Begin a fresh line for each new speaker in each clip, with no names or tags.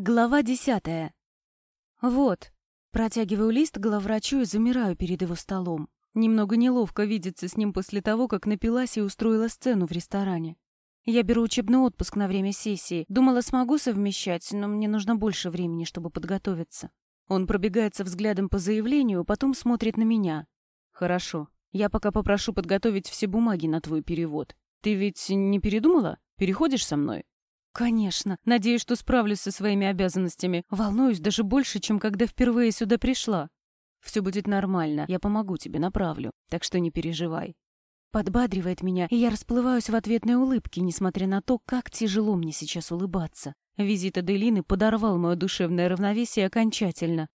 Глава десятая. Вот. Протягиваю лист главврачу и замираю перед его столом. Немного неловко видеться с ним после того, как напилась и устроила сцену в ресторане. Я беру учебный отпуск на время сессии. Думала, смогу совмещать, но мне нужно больше времени, чтобы подготовиться. Он пробегается взглядом по заявлению, потом смотрит на меня. Хорошо. Я пока попрошу подготовить все бумаги на твой перевод. Ты ведь не передумала? Переходишь со мной? Конечно. Надеюсь, что справлюсь со своими обязанностями. Волнуюсь даже больше, чем когда впервые сюда пришла. Все будет нормально. Я помогу тебе, направлю. Так что не переживай. Подбадривает меня, и я расплываюсь в ответной улыбке, несмотря на то, как тяжело мне сейчас улыбаться. Визит Аделины подорвал мое душевное равновесие окончательно.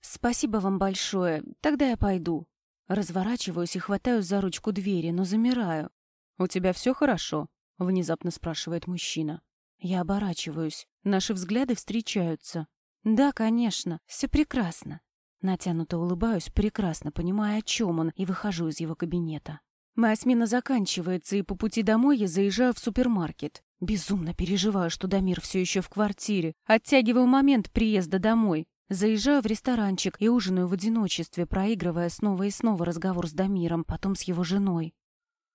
«Спасибо вам большое. Тогда я пойду». Разворачиваюсь и хватаюсь за ручку двери, но замираю. «У тебя все хорошо?» — внезапно спрашивает мужчина. Я оборачиваюсь. Наши взгляды встречаются. Да, конечно, все прекрасно. Натянуто улыбаюсь, прекрасно понимая, о чем он, и выхожу из его кабинета. Моя смена заканчивается, и по пути домой я заезжаю в супермаркет. Безумно переживаю, что Дамир все еще в квартире. Оттягиваю момент приезда домой. Заезжаю в ресторанчик и ужинаю в одиночестве, проигрывая снова и снова разговор с Дамиром, потом с его женой.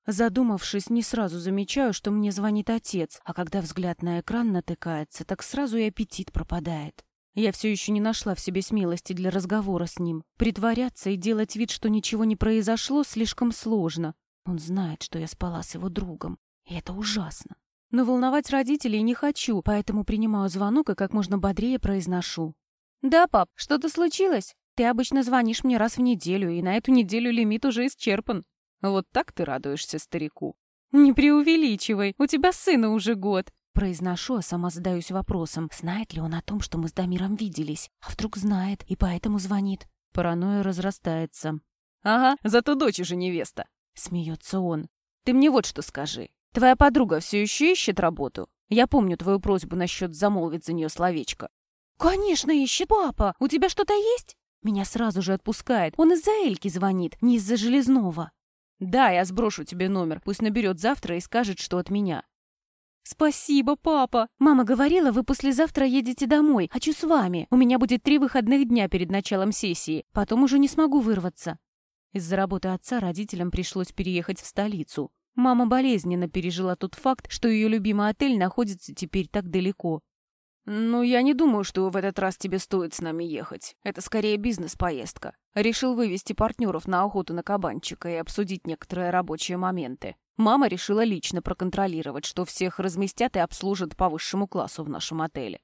Задумавшись, не сразу замечаю, что мне звонит отец, а когда взгляд на экран натыкается, так сразу и аппетит пропадает. Я все еще не нашла в себе смелости для разговора с ним. Притворяться и делать вид, что ничего не произошло, слишком сложно. Он знает, что я спала с его другом, и это ужасно. Но волновать родителей не хочу, поэтому принимаю звонок и как можно бодрее произношу. «Да, пап, что-то случилось? Ты обычно звонишь мне раз в неделю, и на эту неделю лимит уже исчерпан». Вот так ты радуешься старику. Не преувеличивай, у тебя сына уже год. Произношу, а сама задаюсь вопросом, знает ли он о том, что мы с Дамиром виделись. А вдруг знает и поэтому звонит. Паранойя разрастается. «Ага, зато дочь уже невеста», — смеется он. «Ты мне вот что скажи. Твоя подруга все еще ищет работу? Я помню твою просьбу насчет замолвить за нее словечко». «Конечно ищет, папа! У тебя что-то есть?» Меня сразу же отпускает. Он из-за Эльки звонит, не из-за Железного. «Да, я сброшу тебе номер. Пусть наберет завтра и скажет, что от меня». «Спасибо, папа! Мама говорила, вы послезавтра едете домой. Хочу с вами. У меня будет три выходных дня перед началом сессии. Потом уже не смогу вырваться». Из-за работы отца родителям пришлось переехать в столицу. Мама болезненно пережила тот факт, что ее любимый отель находится теперь так далеко. «Ну, я не думаю, что в этот раз тебе стоит с нами ехать. Это скорее бизнес-поездка. Решил вывести партнеров на охоту на кабанчика и обсудить некоторые рабочие моменты. Мама решила лично проконтролировать, что всех разместят и обслужат по высшему классу в нашем отеле.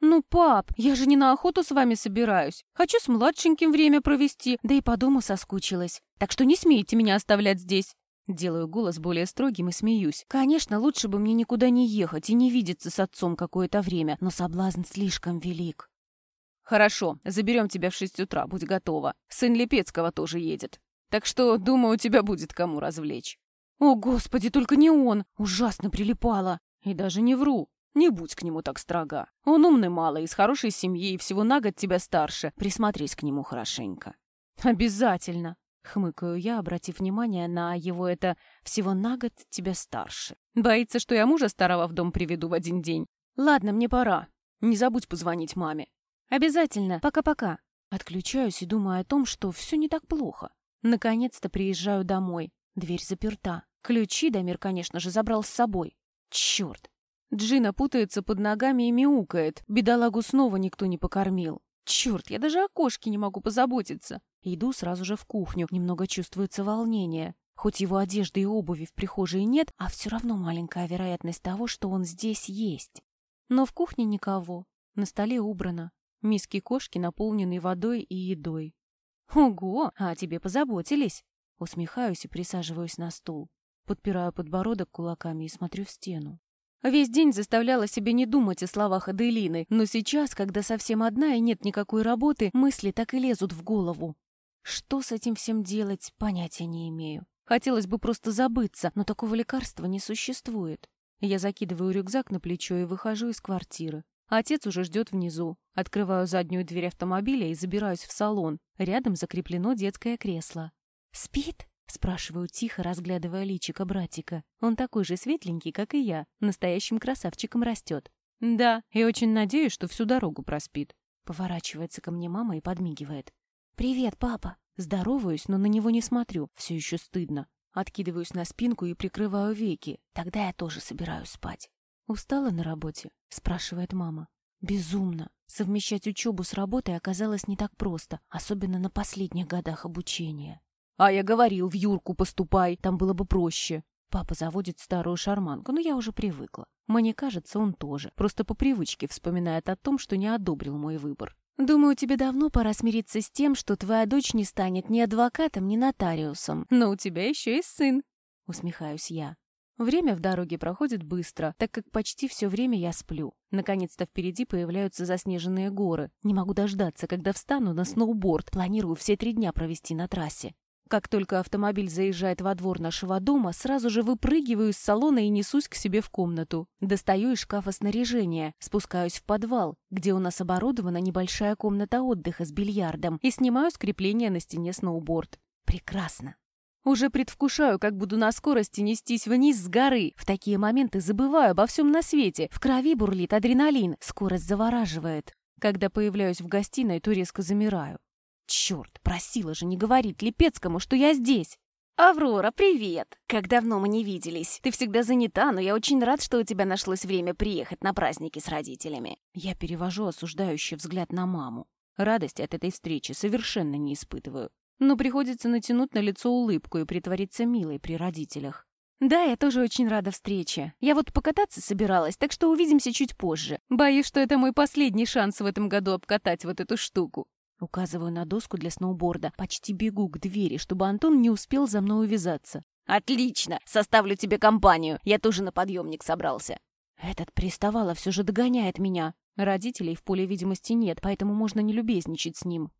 «Ну, пап, я же не на охоту с вами собираюсь. Хочу с младшеньким время провести, да и по дому соскучилась. Так что не смейте меня оставлять здесь. Делаю голос более строгим и смеюсь. Конечно, лучше бы мне никуда не ехать и не видеться с отцом какое-то время, но соблазн слишком велик. Хорошо, заберем тебя в шесть утра, будь готова. Сын Лепецкого тоже едет. Так что, думаю, у тебя будет кому развлечь. О, господи, только не он! Ужасно прилипало. И даже не вру. Не будь к нему так строга. Он умный малый, из хорошей семьи и всего на год тебя старше. Присмотрись к нему хорошенько. Обязательно. Хмыкаю я, обратив внимание на его это «всего на год тебя старше». Боится, что я мужа старого в дом приведу в один день. Ладно, мне пора. Не забудь позвонить маме. Обязательно. Пока-пока. Отключаюсь и думаю о том, что все не так плохо. Наконец-то приезжаю домой. Дверь заперта. Ключи Дамир, конечно же, забрал с собой. Черт. Джина путается под ногами и мяукает. Бедолагу снова никто не покормил. Черт, я даже о кошке не могу позаботиться. Иду сразу же в кухню, немного чувствуется волнение. Хоть его одежды и обуви в прихожей нет, а все равно маленькая вероятность того, что он здесь есть. Но в кухне никого. На столе убрано. Миски кошки наполнены водой и едой. «Ого, а тебе позаботились!» Усмехаюсь и присаживаюсь на стул. Подпираю подбородок кулаками и смотрю в стену. Весь день заставляла себя не думать о словах Аделины, но сейчас, когда совсем одна и нет никакой работы, мысли так и лезут в голову. Что с этим всем делать, понятия не имею. Хотелось бы просто забыться, но такого лекарства не существует. Я закидываю рюкзак на плечо и выхожу из квартиры. Отец уже ждет внизу. Открываю заднюю дверь автомобиля и забираюсь в салон. Рядом закреплено детское кресло. «Спит?» Спрашиваю тихо, разглядывая личико братика. Он такой же светленький, как и я. Настоящим красавчиком растет. Да, и очень надеюсь, что всю дорогу проспит. Поворачивается ко мне мама и подмигивает. «Привет, папа!» Здороваюсь, но на него не смотрю, все еще стыдно. Откидываюсь на спинку и прикрываю веки. Тогда я тоже собираюсь спать. «Устала на работе?» — спрашивает мама. «Безумно. Совмещать учебу с работой оказалось не так просто, особенно на последних годах обучения». «А я говорил, в Юрку поступай, там было бы проще». Папа заводит старую шарманку, но я уже привыкла. Мне кажется, он тоже, просто по привычке вспоминает о том, что не одобрил мой выбор. Думаю, тебе давно пора смириться с тем, что твоя дочь не станет ни адвокатом, ни нотариусом. Но у тебя еще есть сын. Усмехаюсь я. Время в дороге проходит быстро, так как почти все время я сплю. Наконец-то впереди появляются заснеженные горы. Не могу дождаться, когда встану на сноуборд. Планирую все три дня провести на трассе. Как только автомобиль заезжает во двор нашего дома, сразу же выпрыгиваю из салона и несусь к себе в комнату. Достаю из шкафа снаряжение, спускаюсь в подвал, где у нас оборудована небольшая комната отдыха с бильярдом, и снимаю скрепление на стене сноуборд. Прекрасно. Уже предвкушаю, как буду на скорости нестись вниз с горы. В такие моменты забываю обо всем на свете. В крови бурлит адреналин, скорость завораживает. Когда появляюсь в гостиной, то резко замираю. Черт, просила же не говорить Липецкому, что я здесь. «Аврора, привет! Как давно мы не виделись. Ты всегда занята, но я очень рад, что у тебя нашлось время приехать на праздники с родителями». Я перевожу осуждающий взгляд на маму. Радости от этой встречи совершенно не испытываю. Но приходится натянуть на лицо улыбку и притвориться милой при родителях. «Да, я тоже очень рада встрече. Я вот покататься собиралась, так что увидимся чуть позже. Боюсь, что это мой последний шанс в этом году обкатать вот эту штуку. Указываю на доску для сноуборда. Почти бегу к двери, чтобы Антон не успел за мной увязаться. «Отлично! Составлю тебе компанию. Я тоже на подъемник собрался». Этот приставало все же догоняет меня. Родителей в поле видимости нет, поэтому можно не любезничать с ним.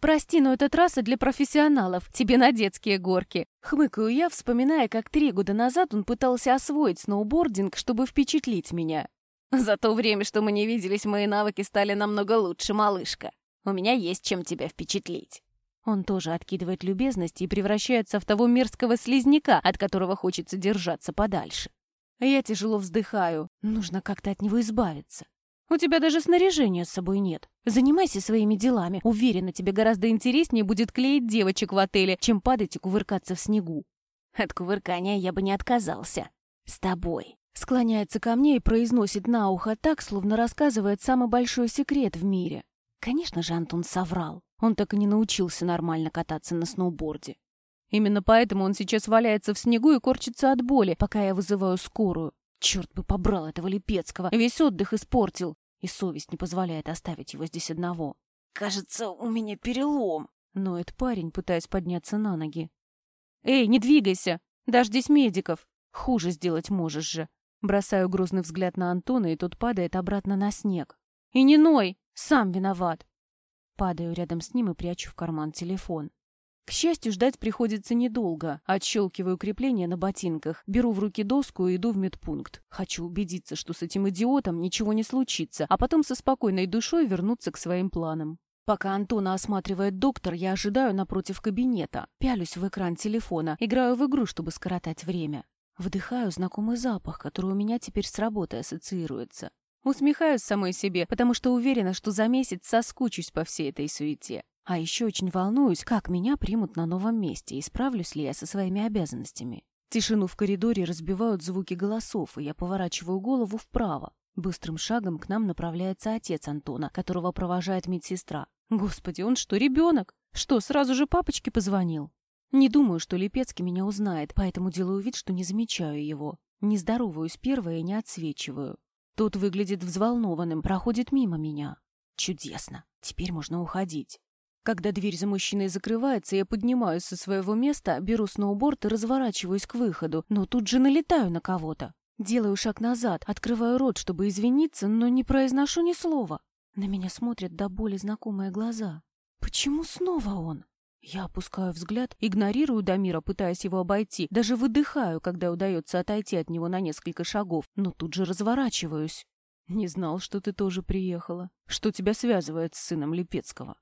«Прости, но это трасса для профессионалов. Тебе на детские горки». Хмыкаю я, вспоминая, как три года назад он пытался освоить сноубординг, чтобы впечатлить меня. «За то время, что мы не виделись, мои навыки стали намного лучше, малышка. У меня есть чем тебя впечатлить». Он тоже откидывает любезность и превращается в того мерзкого слизняка, от которого хочется держаться подальше. Я тяжело вздыхаю. Нужно как-то от него избавиться. У тебя даже снаряжения с собой нет. Занимайся своими делами. Уверена, тебе гораздо интереснее будет клеить девочек в отеле, чем падать и кувыркаться в снегу. От кувыркания я бы не отказался. С тобой. Склоняется ко мне и произносит на ухо так, словно рассказывает самый большой секрет в мире. Конечно же, Антон соврал. Он так и не научился нормально кататься на сноуборде. Именно поэтому он сейчас валяется в снегу и корчится от боли, пока я вызываю скорую. Черт бы побрал этого Липецкого. Весь отдых испортил. И совесть не позволяет оставить его здесь одного. «Кажется, у меня перелом», — ноет парень, пытаясь подняться на ноги. «Эй, не двигайся! Дождись медиков! Хуже сделать можешь же!» Бросаю грозный взгляд на Антона, и тот падает обратно на снег. «И не ной! Сам виноват. Падаю рядом с ним и прячу в карман телефон. К счастью, ждать приходится недолго. Отщелкиваю крепление на ботинках, беру в руки доску и иду в медпункт. Хочу убедиться, что с этим идиотом ничего не случится, а потом со спокойной душой вернуться к своим планам. Пока Антона осматривает доктор, я ожидаю напротив кабинета. Пялюсь в экран телефона, играю в игру, чтобы скоротать время. Вдыхаю знакомый запах, который у меня теперь с работой ассоциируется. Усмехаюсь самой себе, потому что уверена, что за месяц соскучусь по всей этой суете. А еще очень волнуюсь, как меня примут на новом месте и справлюсь ли я со своими обязанностями. Тишину в коридоре разбивают звуки голосов, и я поворачиваю голову вправо. Быстрым шагом к нам направляется отец Антона, которого провожает медсестра. Господи, он что, ребенок? Что, сразу же папочке позвонил? Не думаю, что Липецкий меня узнает, поэтому делаю вид, что не замечаю его. Не здороваюсь первое и не отсвечиваю. Тот выглядит взволнованным, проходит мимо меня. Чудесно. Теперь можно уходить. Когда дверь за мужчиной закрывается, я поднимаюсь со своего места, беру сноуборд и разворачиваюсь к выходу, но тут же налетаю на кого-то. Делаю шаг назад, открываю рот, чтобы извиниться, но не произношу ни слова. На меня смотрят до боли знакомые глаза. Почему снова он? Я опускаю взгляд, игнорирую Дамира, пытаясь его обойти, даже выдыхаю, когда удается отойти от него на несколько шагов, но тут же разворачиваюсь. «Не знал, что ты тоже приехала. Что тебя связывает с сыном Липецкого?»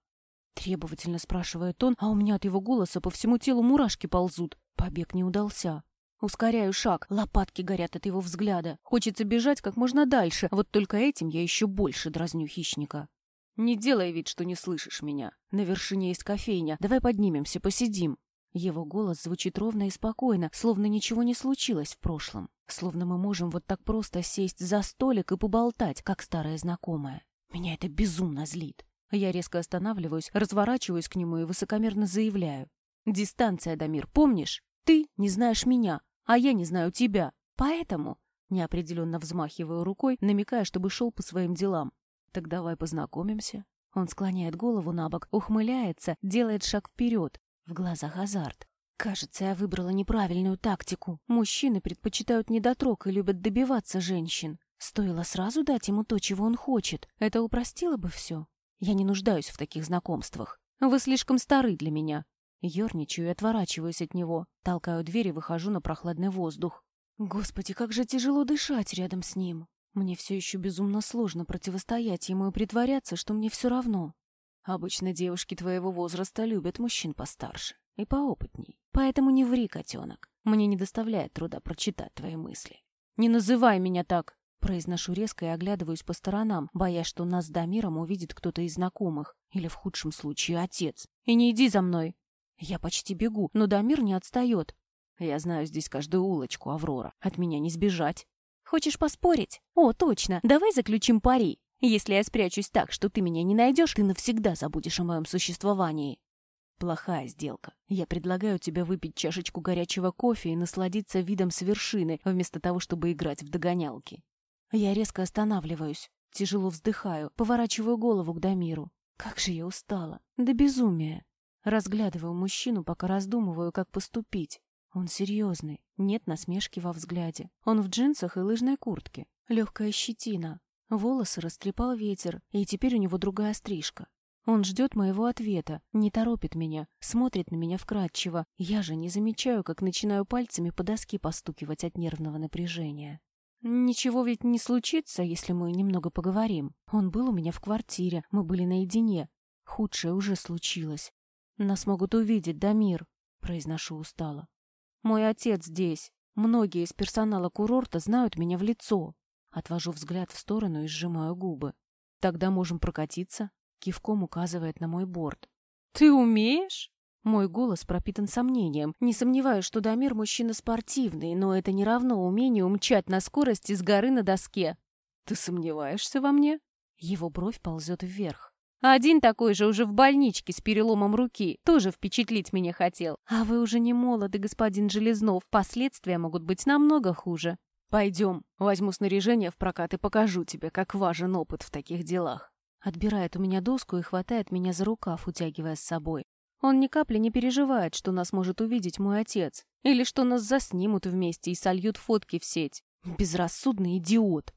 Требовательно спрашивает он, а у меня от его голоса по всему телу мурашки ползут. Побег не удался. Ускоряю шаг, лопатки горят от его взгляда. Хочется бежать как можно дальше, вот только этим я еще больше дразню хищника. «Не делай вид, что не слышишь меня. На вершине есть кофейня. Давай поднимемся, посидим». Его голос звучит ровно и спокойно, словно ничего не случилось в прошлом. Словно мы можем вот так просто сесть за столик и поболтать, как старая знакомая. Меня это безумно злит. Я резко останавливаюсь, разворачиваюсь к нему и высокомерно заявляю. «Дистанция, Дамир, помнишь? Ты не знаешь меня, а я не знаю тебя. Поэтому...» Неопределенно взмахиваю рукой, намекая, чтобы шел по своим делам. «Так давай познакомимся». Он склоняет голову на бок, ухмыляется, делает шаг вперед. В глазах азарт. Кажется, я выбрала неправильную тактику. Мужчины предпочитают недотрог и любят добиваться женщин. Стоило сразу дать ему то, чего он хочет. Это упростило бы все. Я не нуждаюсь в таких знакомствах. Вы слишком стары для меня. Ёрничаю и отворачиваюсь от него. Толкаю дверь и выхожу на прохладный воздух. Господи, как же тяжело дышать рядом с ним. Мне все еще безумно сложно противостоять ему и притворяться, что мне все равно. Обычно девушки твоего возраста любят мужчин постарше и поопытней. Поэтому не ври, котенок. Мне не доставляет труда прочитать твои мысли. Не называй меня так! Произношу резко и оглядываюсь по сторонам, боясь, что нас с Дамиром увидит кто-то из знакомых, или в худшем случае отец. И не иди за мной! Я почти бегу, но Дамир не отстает. Я знаю здесь каждую улочку, Аврора. От меня не сбежать. Хочешь поспорить? О, точно, давай заключим пари. Если я спрячусь так, что ты меня не найдешь, ты навсегда забудешь о моем существовании. Плохая сделка. Я предлагаю тебе выпить чашечку горячего кофе и насладиться видом с вершины, вместо того, чтобы играть в догонялки. Я резко останавливаюсь, тяжело вздыхаю, поворачиваю голову к Дамиру. Как же я устала. До безумия. Разглядываю мужчину, пока раздумываю, как поступить. Он серьезный, нет насмешки во взгляде. Он в джинсах и лыжной куртке. Легкая щетина. Волосы растрепал ветер, и теперь у него другая стрижка. Он ждет моего ответа, не торопит меня, смотрит на меня вкрадчиво. Я же не замечаю, как начинаю пальцами по доске постукивать от нервного напряжения. Ничего ведь не случится, если мы немного поговорим. Он был у меня в квартире, мы были наедине. Худшее уже случилось. Нас могут увидеть, Дамир, произношу устало. Мой отец здесь. Многие из персонала курорта знают меня в лицо. Отвожу взгляд в сторону и сжимаю губы. Тогда можем прокатиться. Кивком указывает на мой борт. Ты умеешь? Мой голос пропитан сомнением. Не сомневаюсь, что Дамир мужчина спортивный, но это не равно умению умчать на скорости с горы на доске. Ты сомневаешься во мне? Его бровь ползет вверх. Один такой же уже в больничке с переломом руки. Тоже впечатлить меня хотел. А вы уже не молоды, господин Железнов. Последствия могут быть намного хуже. Пойдем, возьму снаряжение в прокат и покажу тебе, как важен опыт в таких делах. Отбирает у меня доску и хватает меня за рукав, утягивая с собой. Он ни капли не переживает, что нас может увидеть мой отец. Или что нас заснимут вместе и сольют фотки в сеть. Безрассудный идиот.